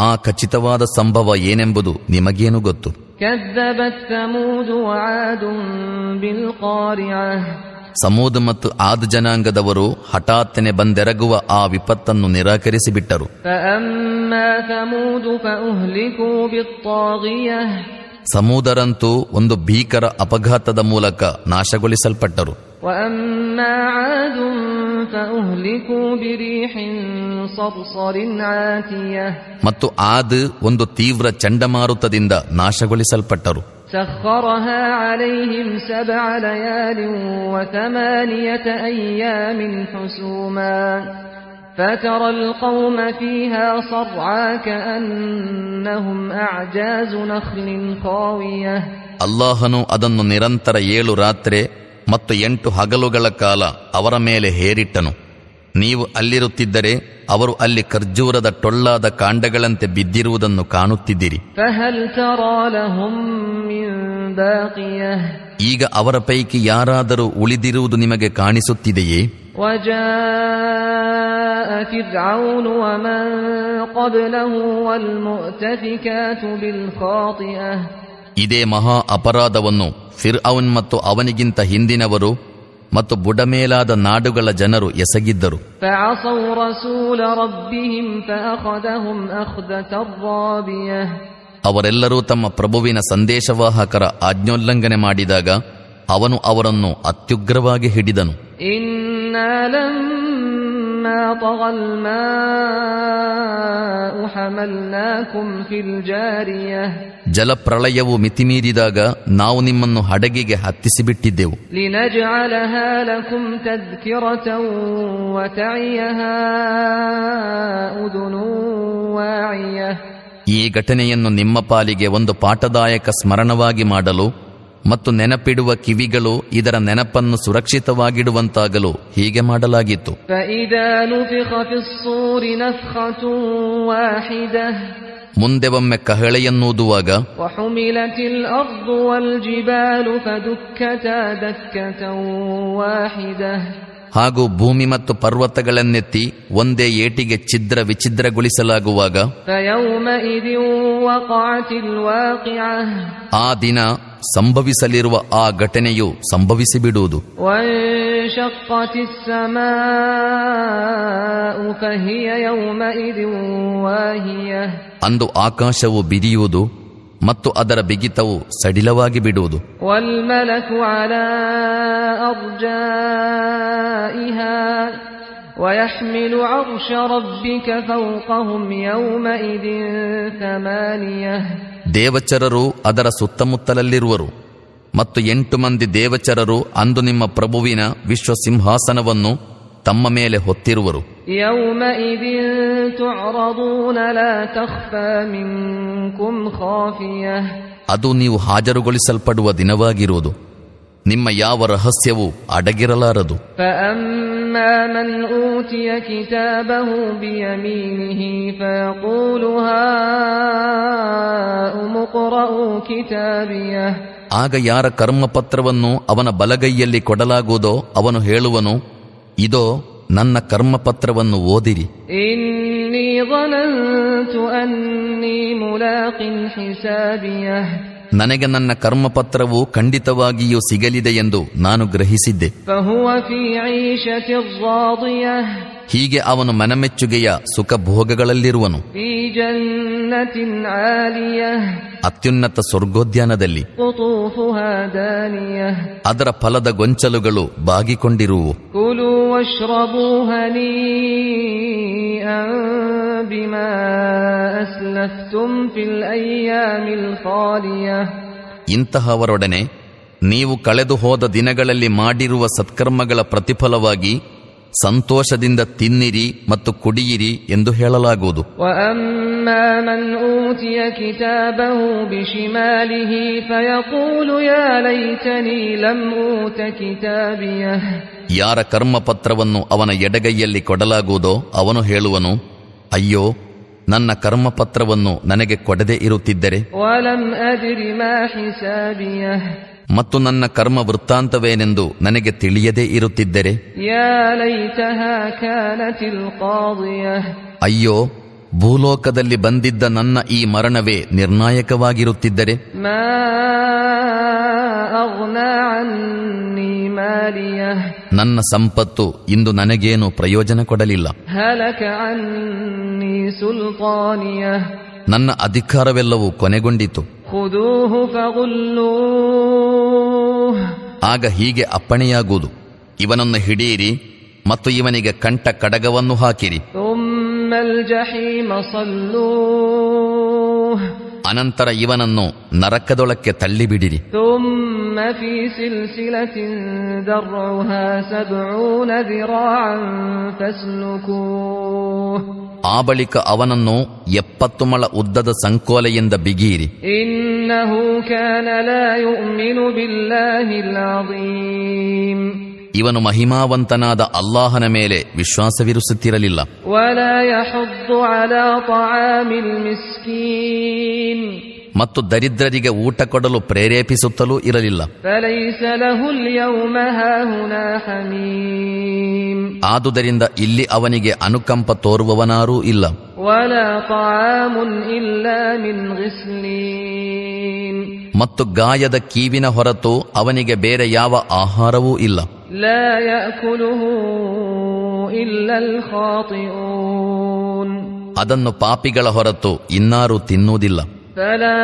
ಆ ಖಚಿತವಾದ ಸಂಭವ ಏನೆಂಬುದು ನಿಮಗೇನು ಗೊತ್ತು? ಸಮೂದ ಮತ್ತು ಆದ ಜನಾಂಗದವರು ಹಠಾತ್ತನೆ ಬಂದೆರಗುವ ಆ ವಿಪತ್ತನ್ನು ನಿರಾಕರಿಸಿಬಿಟ್ಟರು. ಸಮೂದರಂತೂ ಒಂದು ಭೀಕರ ಅಪಘಾತದ ಮೂಲಕ ನಾಶಗೊಳಿಸಲ್ಪಟ್ಟರು. ಮತ್ತು ಆದ್ ಒಂದು ತೀವ್ರ ಚಂಡಮಾರುತದಿಂದ ನಾಶಗೊಳಿಸಲ್ಪಟ್ಟರು. ಸಬ್ಅ فترى القوم فيها صرعى كأنهم أعجاز نخل خاوية ಅಲ್ಲಾಹನು ಅದನ್ನು ನಿರಂತರ ಏಳು ರಾತ್ರಿ ಮತ್ತು ಎಂಟು ಹಗಲುಗಳ ಕಾಲ ಅವರ ಮೇಲೆ ಹೇರಿಟ್ಟನು ನೀವು ಅಲ್ಲಿರುತ್ತಿದ್ದರೆ ಅವರು ಅಲ್ಲಿ ಖರ್ಜೂರದ ಟೊಳ್ಳಾದ ಕಾಂಡಗಳಂತೆ ಬಿದ್ದಿರುವುದನ್ನು ಕಾಣುತ್ತಿದ್ದೀರಿ. ಈಗ ಅವರ ಪೈಕಿ ಯಾರಾದರೂ ಉಳಿದಿರುವುದು ನಿಮಗೆ ಕಾಣಿಸುತ್ತಿದೆಯೇ? ಇದೇ ಮಹಾ ಅಪರಾಧವನ್ನು ಫಿರ್ ಅವನ್ ಮತ್ತು ಅವನಿಗಿಂತ ಹಿಂದಿನವರು ಮತ್ತು ಬುಡಮೇಲಾದ ನಾಡುಗಳ ಜನರು ಎಸಗಿದ್ದರು. ಅವರೆಲ್ಲರೂ ತಮ್ಮ ಪ್ರಭುವಿನ ಸಂದೇಶವಾಹಕರ ಆಜ್ಞೋಲ್ಲಂಘನೆ ಮಾಡಿದಾಗ ಅವನು ಅವರನ್ನು ಅತ್ಯುಗ್ರವಾಗಿ ಹಿಡಿದನು. إنا لما طغى الماء حملناكم في الجارية ಜಲಪ್ರಳಯವು ಮಿತಿಮೀರಿದಾಗ ನಾವು ನಿಮ್ಮನ್ನು ಹಡಗಿಗೆ ಹತ್ತಿಸಿಬಿಟ್ಟಿದ್ದೆವು لنجعلها لكم تذكرة وتعيها أذن واعية ಈ ಘಟನೆಯನ್ನು ನಿಮ್ಮ ಪಾಲಿಗೆ ಒಂದು ಪಾಠದಾಯಕ ಸ್ಮರಣವಾಗಿ ಮಾಡಲು ಮತ್ತು ನೆನಪಿಡುವ ಕಿವಿಗಳು ಇದರ ನೆನಪನ್ನು ಸುರಕ್ಷಿತವಾಗಿಡುವಂತಾಗಲು ಹೀಗೆ ಮಾಡಲಾಗಿತ್ತು. ಮುಂದೆ ಒಮ್ಮೆ ಕಹಳೆಯನ್ನೂದುವಾಗ ಹಾಗೂ ಭೂಮಿ ಮತ್ತು ಪರ್ವತಗಳನ್ನೆತ್ತಿ ಒಂದೇ ಏಟಿಗೆ ಛಿದ್ರ ವಿಚಿದ್ರಗೊಳಿಸಲಾಗುವಾಗ ಆ ದಿನ ಸಂಭವಿಸಲಿರುವ ಆ ಘಟನೆಯು ಸಂಭವಿಸಿಬಿಡುವುದು وانشقت السماء فهي يومئذ واهية ಅಂದು ಆಕಾಶವು ಬಿರಿಯುವುದು ಮತ್ತು ಅದರ ಬಿಗಿತವು ಸಡಿಲವಾಗಿ ಬಿಡುವುದು والملك على أرجائها ويحمل عرش ربك فوقهم يومئذ ثمانية ದೇವಚರರು ಅದರ ಸುತ್ತಮುತ್ತಲಲ್ಲಿರುವರು. ಮತ್ತು ಎಂಟು ಮಂದಿ ದೇವಚರರು ಅಂದು ನಿಮ್ಮ ಪ್ರಭುವಿನ ವಿಶ್ವ ಸಿಂಹಾಸನವನ್ನು ತಮ್ಮ ಮೇಲೆ ಹೊತ್ತಿರುವರು. ಅದು ನೀವು ಹಾಜರುಗೊಳಿಸಲ್ಪಡುವ ದಿನವಾಗಿರುವುದು. ನಿಮ್ಮ ಯಾವ ರಹಸ್ಯವೂ ಅಡಗಿರಲಾರದು. فأما من أوتي كتابه بيمينه فيقول هاؤم اقرءوا كتابيه ಆಗ ಯಾರ ಕರ್ಮಪತ್ರವನ್ನು ಅವನ ಬಲಗೈಯಲ್ಲಿ ಕೊಡಲಾಗುವುದೋ ಅವನು ಹೇಳುವನು ಇದೋ ನನ್ನ ಕರ್ಮಪತ್ರವನ್ನು ಓದಿರಿ إني ظننت أني ملاق حسابيه ನನಗೆ ನನ್ನ ಕರ್ಮಪತ್ರವು ಖಂಡಿತವಾಗಿಯೂ ಸಿಗಲಿದೆ ಎಂದು ನಾನು ಗ್ರಹಿಸಿದ್ದೆ. ಹೀಗೆ ಅವನು ಮನಮೆಚ್ಚುಗೆಯ ಸುಖ ಭೋಗಗಳಲ್ಲಿರುವನು ಅತ್ಯುನ್ನತ ಸ್ವರ್ಗೋದ್ಯಾನದಲ್ಲಿ ಅದರ ಫಲದ ಗೊಂಚಲುಗಳು ಬಾಗಿಕೊಂಡಿರುವು. ಕುಲು ಇಂತಹವರೊಡನೆ ನೀವು ಕಳೆದು ಹೋದ ದಿನಗಳಲ್ಲಿ ಮಾಡಿರುವ ಸತ್ಕರ್ಮಗಳ ಪ್ರತಿಫಲವಾಗಿ ಸಂತೋಷದಿಂದ ತಿನ್ನಿರಿ ಮತ್ತು ಕುಡಿಯಿರಿ ಎಂದು ಹೇಳಲಾಗುವುದು. ಯಾರ ಕರ್ಮಪತ್ರವನ್ನು ಅವನ ಎಡಗೈಯಲ್ಲಿ ಕೊಡಲಾಗುವುದೋ ಅವನು ಹೇಳುವನು ಅಯ್ಯೋ ನನ್ನ ಕರ್ಮಪತ್ರವನ್ನು ನನಗೆ ಕೊಡದೆ ಇರುತ್ತಿದ್ದರೆ? ಮತ್ತು ನನ್ನ ಕರ್ಮ ವೃತ್ತಾಂತವೇನೆಂದು ನನಗೆ ತಿಳಿಯದೇ ಇರುತ್ತಿದ್ದರೆ? ಅಯ್ಯೋ ಭೂಲೋಕದಲ್ಲಿ ಬಂದಿದ್ದ ನನ್ನ ಈ ಮರಣವೇ ನಿರ್ಣಾಯಕವಾಗಿರುತ್ತಿದ್ದರೆ? ನನ್ನ ಸಂಪತ್ತು ಇಂದು ನನಗೇನು ಪ್ರಯೋಜನ ಕೊಡಲಿಲ್ಲ. ನನ್ನ ಅಧಿಕಾರವೆಲ್ಲವೂ ಕೊನೆಗೊಂಡಿತು. ಆಗ ಹೀಗೆ ಅಪ್ಪಣೆಯಾಗುವುದು. ಇವನನ್ನು ಹಿಡಿಯಿರಿ ಮತ್ತು ಇವನಿಗೆ ಕಂಠ ಕಡಗವನ್ನು ಹಾಕಿರಿ. ಅನಂತರ ಇವನನ್ನು ನರಕದೊಳಕ್ಕೆ ತಳ್ಳಿಬಿಡಿರಿ. ಆ ಬಳಿಕ ಅವನನ್ನು ಎಪ್ಪತ್ತು ಮಳ ಉದ್ದದ ಸಂಕೋಲೆಯಿಂದ ಬಿಗಿಯಿರಿ. ಇನ್ನಹು ಇವನು ಮಹಿಮಾವಂತನಾದ ಅಲ್ಲಾಹನ ಮೇಲೆ ವಿಶ್ವಾಸವಿರಿಸುತ್ತಿರಲಿಲ್ಲ. ಮತ್ತು ದರಿದ್ರರಿಗೆ ಊಟ ಕೊಡಲು ಪ್ರೇರೇಪಿಸುತ್ತಲೂ ಇರಲಿಲ್ಲ. ಆದುದರಿಂದ ಇಲ್ಲಿ ಅವನಿಗೆ ಅನುಕಂಪ ತೋರುವವನಾರೂ ಇಲ್ಲ. ಮತ್ತು ಗಾಯದ ಕೀವಿನ ಹೊರತು ಅವನಿಗೆ ಬೇರೆ ಯಾವ ಆಹಾರವೂ ಇಲ್ಲ. لا يأكله إلا الخاطئون ಅದನ್ನು ಪಾಪಿಗಳ ಹೊರತು ಇನ್ನಾರೂ ತಿನ್ನುವುದಿಲ್ಲ فلا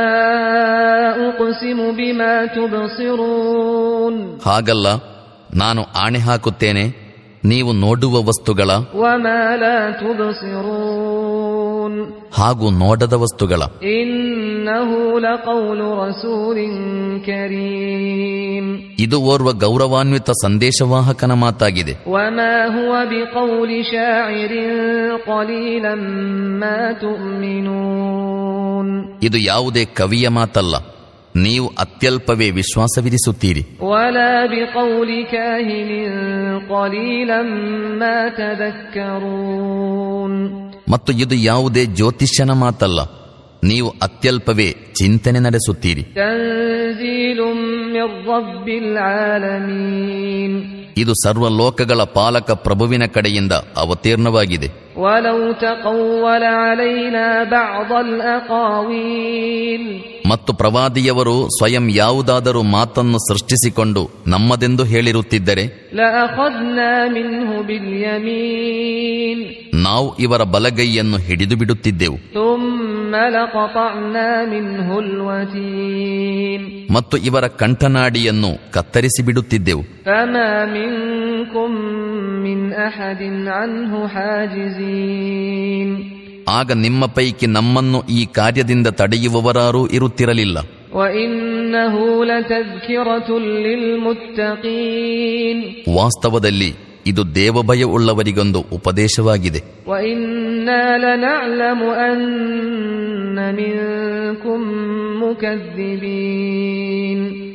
أقسم بما تبصرون ಹಾಗಲ್ಲ ನಾನು ಆಣೆ ಹಾಕುತ್ತೇನೆ ನೀವು ನೋಡುವ ವಸ್ತುಗಳ وما لا تبصرون ಹಾಗೂ ನೋಡದ ವಸ್ತುಗಳ إنه لقول رسول كريم ಇದು ಓರ್ವ ಗೌರವಾನ್ವಿತ ಸಂದೇಶವಾಹಕನ ಮಾತಾಗಿದೆ. ಇದು ಯಾವುದೇ ಕವಿಯ ಮಾತಲ್ಲ ನೀವು ಅತ್ಯಲ್ಪವೇ ವಿಶ್ವಾಸ ವಿಶ್ವಾಸವಿರಿಸುತ್ತೀರಿ ಮತ್ತು ಇದು ಯಾವುದೇ ಜ್ಯೋತಿಷ್ಯನ ಮಾತಲ್ಲ ನೀವು ಅತ್ಯಲ್ಪವೇ ಚಿಂತನೆ ನಡೆಸುತ್ತೀರಿ. ಇದು ಸರ್ವ ಲೋಕಗಳ ಪಾಲಕ ಪ್ರಭುವಿನ ಕಡೆಯಿಂದ ಅವತೀರ್ಣವಾಗಿದೆ. ಮತ್ತು ಪ್ರವಾದಿಯವರು ಸ್ವಯಂ ಯಾವುದಾದರೂ ಮಾತನ್ನು ಸೃಷ್ಟಿಸಿಕೊಂಡು ನಮ್ಮದೆಂದು ಹೇಳಿರುತ್ತಿದ್ದರೆ ನಾವು ಇವರ ಬಲಗೈಯನ್ನು ಹಿಡಿದು ಬಿಡುತ್ತಿದ್ದೆವು. ಮತ್ತು ಇವರ ಕಂಠನಾಡಿಯನ್ನು ಕತ್ತರಿಸಿ ಬಿಡುತ್ತಿದ್ದೆವು. ಆಗ ನಿಮ್ಮ ಪೈಕಿ ನಮ್ಮನ್ನು ಈ ಕಾರ್ಯದಿಂದ ತಡೆಯುವವರಾರೂ ಇರುತ್ತಿರಲಿಲ್ಲ. ವಾಸ್ತವದಲ್ಲಿ ಇದು ದೇವಭಯ ಉಳ್ಳವರಿಗೊಂದು ಉಪದೇಶವಾಗಿದೆ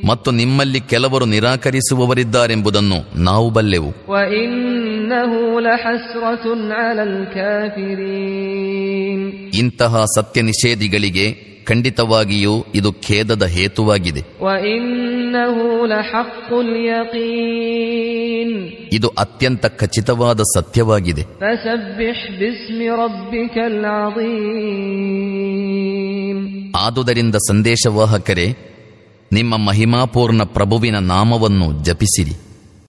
ಮತ್ತು ನಿಮ್ಮಲ್ಲಿ ಕೆಲವರು ನಿರಾಕರಿಸುವವರಿದ್ದಾರೆಂಬುದನ್ನು ನಾವು ಬಲ್ಲೆವು. ಇಂತಹ ಸತ್ಯ ನಿಷೇಧಿಗಳಿಗೆ ಖಂಡಿತವಾಗಿಯೂ ಇದು ಖೇದದ ಹೇತುವಾಗಿದೆ. ಇದು ಅತ್ಯಂತ ಖಚಿತವಾದ ಸತ್ಯವಾಗಿದೆ. ಆದುದರಿಂದ ಸಂದೇಶವಾಹಕರೇ ನಿಮ್ಮ ಮಹಿಮಾಪೂರ್ಣ ಪ್ರಭುವಿನ ನಾಮವನ್ನು ಜಪಿಸಿರಿ.